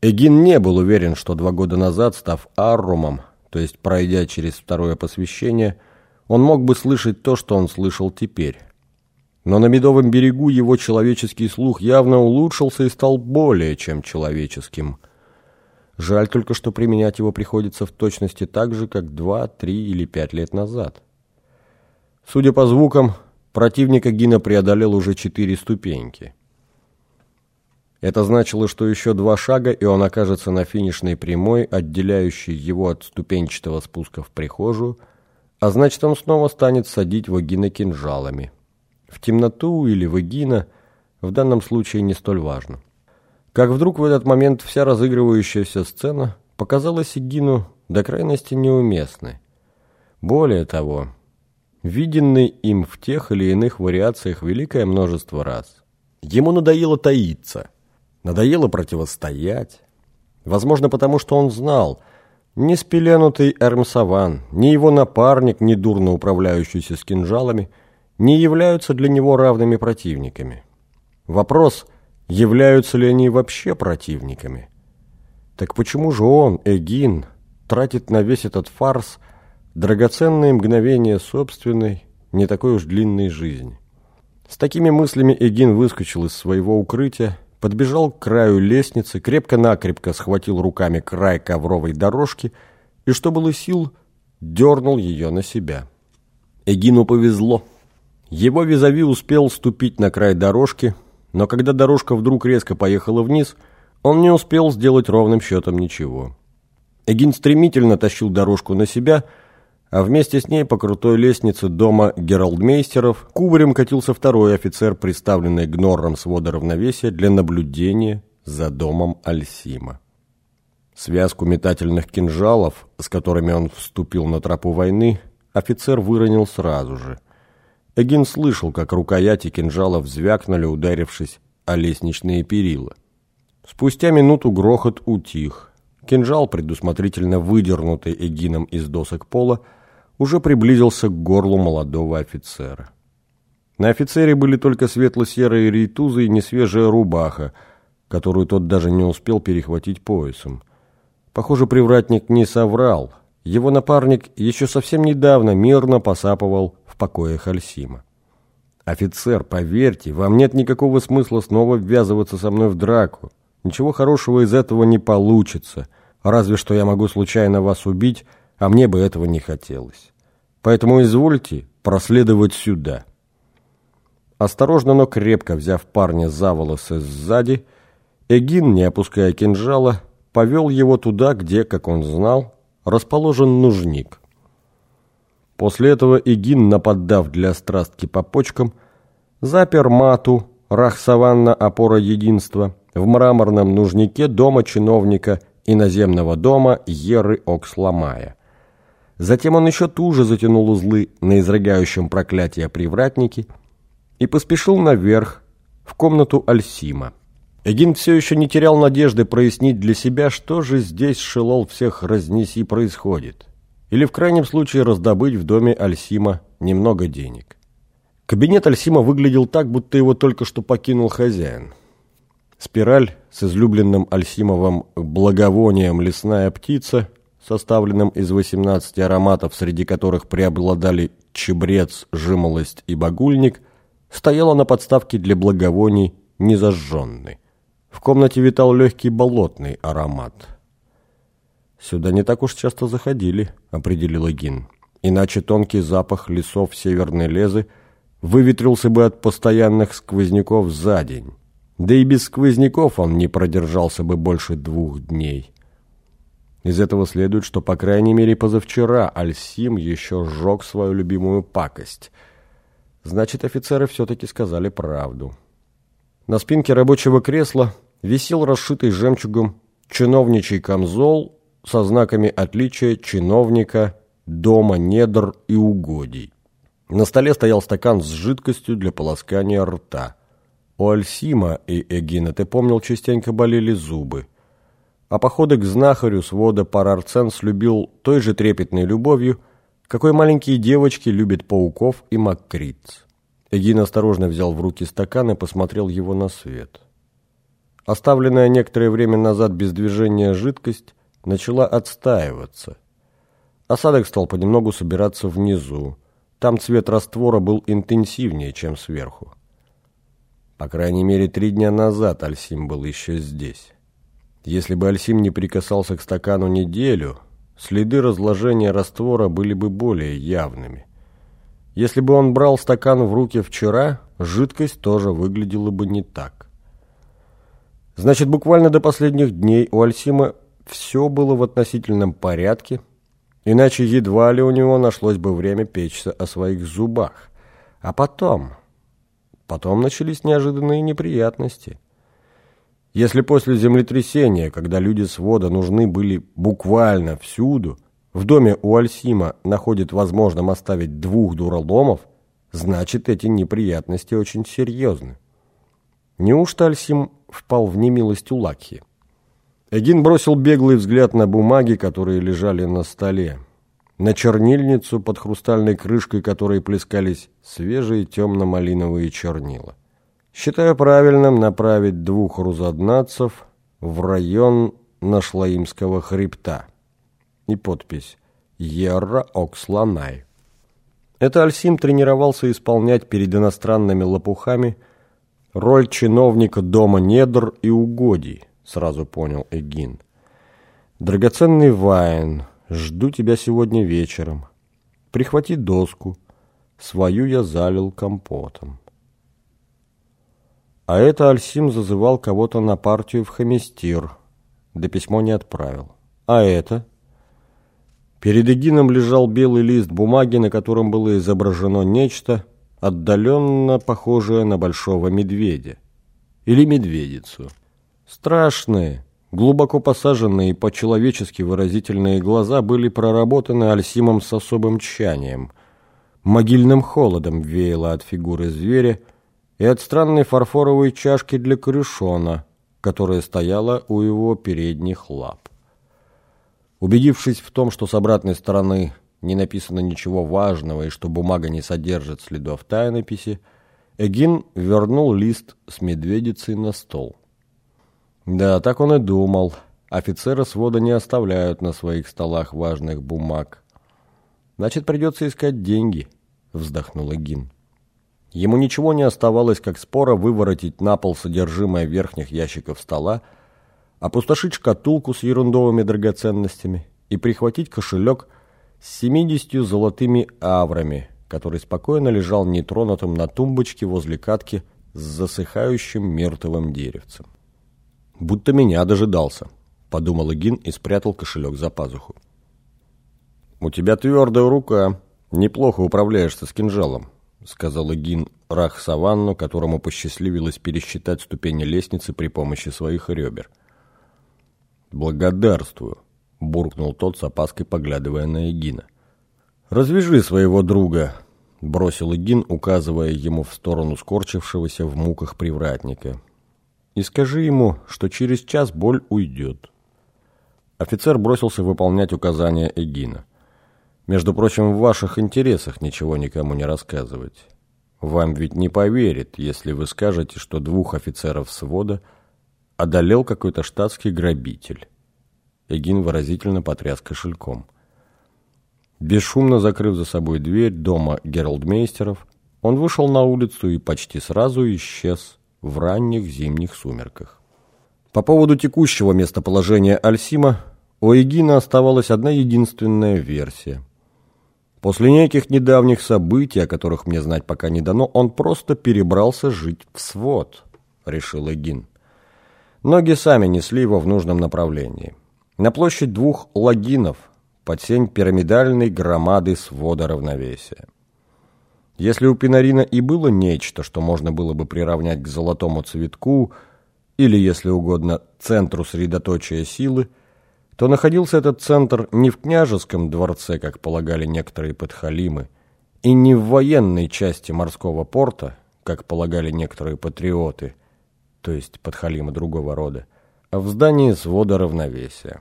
Эгин не был уверен, что два года назад, став Аррумом, то есть пройдя через второе посвящение, он мог бы слышать то, что он слышал теперь. Но на Медовом берегу его человеческий слух явно улучшился и стал более чем человеческим. Жаль только, что применять его приходится в точности так же, как два, три или пять лет назад. Судя по звукам, противника Гина преодолел уже четыре ступеньки. Это значило, что еще два шага, и он окажется на финишной прямой, отделяющей его от ступенчатого спуска в прихожую, а значит, он снова станет садить Вагина кинжалами. В темноту или Вагина в данном случае не столь важно. Как вдруг в этот момент вся разыгрывающаяся сцена показалась Игину до крайности неуместной. Более того, виденный им в тех или иных вариациях великое множество раз. Ему надоело таиться – Надоело противостоять. Возможно, потому что он знал, ни спеленутый Эрмсаван, ни его напарник, ни дурно управляющийся с кинжалами, не являются для него равными противниками. Вопрос, являются ли они вообще противниками? Так почему же он, Эгин, тратит на весь этот фарс драгоценные мгновения собственной, не такой уж длинной жизни? С такими мыслями Эгин выскочил из своего укрытия подбежал к краю лестницы, крепко-накрепко схватил руками край ковровой дорожки и, что было сил, дернул ее на себя. Эгину повезло. Его визави успел ступить на край дорожки, но когда дорожка вдруг резко поехала вниз, он не успел сделать ровным счетом ничего. Эгин стремительно тащил дорожку на себя – а вместе с ней по крутой лестнице дома Гералдмейстеров кубарем катился второй офицер, представленный гнором свода равновесия для наблюдения за домом Альсима. Связку метательных кинжалов, с которыми он вступил на тропу войны, офицер выронил сразу же. Эгин слышал, как рукояти кинжалов звякнули, ударившись о лестничные перила. Спустя минуту грохот утих. Кинжал, предусмотрительно выдернутый Эгином из досок пола, уже приблизился к горлу молодого офицера. На офицере были только светло-серые рейтузы и несвежая рубаха, которую тот даже не успел перехватить поясом. Похоже, привратник не соврал. Его напарник еще совсем недавно мирно посапывал в покоях Альсима. «Офицер, поверьте, вам нет никакого смысла снова ввязываться со мной в драку. Ничего хорошего из этого не получится. Разве что я могу случайно вас убить, а мне бы этого не хотелось. Поэтому извольте проследовать сюда. Осторожно, но крепко взяв парня за волосы сзади, Эгин, не опуская кинжала, повел его туда, где, как он знал, расположен нужник. После этого Эгин, наподдав для страстки по почкам, запер мату, Рахсаванна опора единства, в мраморном нужнике дома чиновника иноземного дома Еры Оксламая. Затем он еще туже затянул узлы на изрыгающем проклятие привратнике и поспешил наверх, в комнату Альсима. Эгин все еще не терял надежды прояснить для себя, что же здесь шелол всех разнеси происходит, или в крайнем случае раздобыть в доме Альсима немного денег. Кабинет Альсима выглядел так, будто его только что покинул хозяин. Спираль с излюбленным Альсимовым благовонием «Лесная птица» составленным из 18 ароматов, среди которых преобладали чебрец, жимолость и багульник, стояла на подставке для благовоний незажженный. В комнате витал легкий болотный аромат. «Сюда не так уж часто заходили», — определил Эгин. «Иначе тонкий запах лесов Северной Лезы выветрился бы от постоянных сквозняков за день. Да и без сквозняков он не продержался бы больше двух дней». Из этого следует, что, по крайней мере, позавчера Альсим еще сжег свою любимую пакость. Значит, офицеры все-таки сказали правду. На спинке рабочего кресла висел расшитый жемчугом чиновничий камзол со знаками отличия чиновника, дома, недр и угодий. На столе стоял стакан с жидкостью для полоскания рта. У Альсима и Эгина, ты помнил, частенько болели зубы а походы к знахарю свода Парарценс любил той же трепетной любовью, какой маленькие девочки любят пауков и маккриц. Эгин осторожно взял в руки стакан и посмотрел его на свет. Оставленная некоторое время назад без движения жидкость начала отстаиваться. Осадок стал понемногу собираться внизу. Там цвет раствора был интенсивнее, чем сверху. По крайней мере, три дня назад Альсим был еще здесь. Если бы Альсим не прикасался к стакану неделю, следы разложения раствора были бы более явными. Если бы он брал стакан в руки вчера, жидкость тоже выглядела бы не так. Значит, буквально до последних дней у Альсима все было в относительном порядке, иначе едва ли у него нашлось бы время печься о своих зубах. А потом... Потом начались неожиданные неприятности. Если после землетрясения, когда люди с вода нужны были буквально всюду, в доме у Альсима находит возможным оставить двух дураломов, значит, эти неприятности очень серьезны. Неужто Альсим впал в немилость у Лакхи? Эгин бросил беглый взгляд на бумаги, которые лежали на столе, на чернильницу под хрустальной крышкой, которой плескались свежие темно-малиновые чернила. Считаю правильным направить двух рузаднацев в район Нашлаимского хребта. И подпись «Ерра Оксланай». Это Альсим тренировался исполнять перед иностранными лопухами роль чиновника дома недр и угодий, сразу понял Эгин. «Драгоценный Вайн, жду тебя сегодня вечером. Прихвати доску, свою я залил компотом». А это Альсим зазывал кого-то на партию в Хаместир, да письмо не отправил. А это? Перед Эгином лежал белый лист бумаги, на котором было изображено нечто, отдаленно похожее на большого медведя. Или медведицу. Страшные, глубоко посаженные и по-человечески выразительные глаза были проработаны Альсимом с особым тщанием. Могильным холодом веяло от фигуры зверя и от странной фарфоровой чашки для крышона, которая стояла у его передних лап. Убедившись в том, что с обратной стороны не написано ничего важного и что бумага не содержит следов тайнописи, Эгин вернул лист с медведицей на стол. Да, так он и думал. Офицеры свода не оставляют на своих столах важных бумаг. Значит, придется искать деньги, вздохнул Гин. Ему ничего не оставалось, как споро выворотить на пол содержимое верхних ящиков стола, опустошить шкатулку с ерундовыми драгоценностями и прихватить кошелек с 70 золотыми аврами, который спокойно лежал нетронутым на тумбочке возле катки с засыхающим мертвым деревцем. «Будто меня дожидался», — подумал Игин и спрятал кошелек за пазуху. «У тебя твердая рука. Неплохо управляешься с кинжалом», — сказал Игин Рах Саванну, которому посчастливилось пересчитать ступени лестницы при помощи своих ребер. «Благодарствую», — буркнул тот с опаской, поглядывая на Эгина. «Развяжи своего друга», — бросил Игин, указывая ему в сторону скорчившегося в муках привратника и скажи ему, что через час боль уйдет». Офицер бросился выполнять указания Эгина. «Между прочим, в ваших интересах ничего никому не рассказывать. Вам ведь не поверят, если вы скажете, что двух офицеров свода одолел какой-то штатский грабитель». Эгин выразительно потряс кошельком. Бесшумно закрыв за собой дверь дома Гералдмейстеров, он вышел на улицу и почти сразу исчез в ранних зимних сумерках. По поводу текущего местоположения Альсима у Эгина оставалась одна единственная версия. После неких недавних событий, о которых мне знать пока не дано, он просто перебрался жить в свод, решил Эгин. Ноги сами несли его в нужном направлении. На площадь двух лагинов под сень пирамидальной громады свода равновесия. Если у Пинарина и было нечто, что можно было бы приравнять к золотому цветку, или, если угодно, центру средоточия силы, то находился этот центр не в княжеском дворце, как полагали некоторые подхалимы, и не в военной части морского порта, как полагали некоторые патриоты, то есть подхалимы другого рода, а в здании свода равновесия.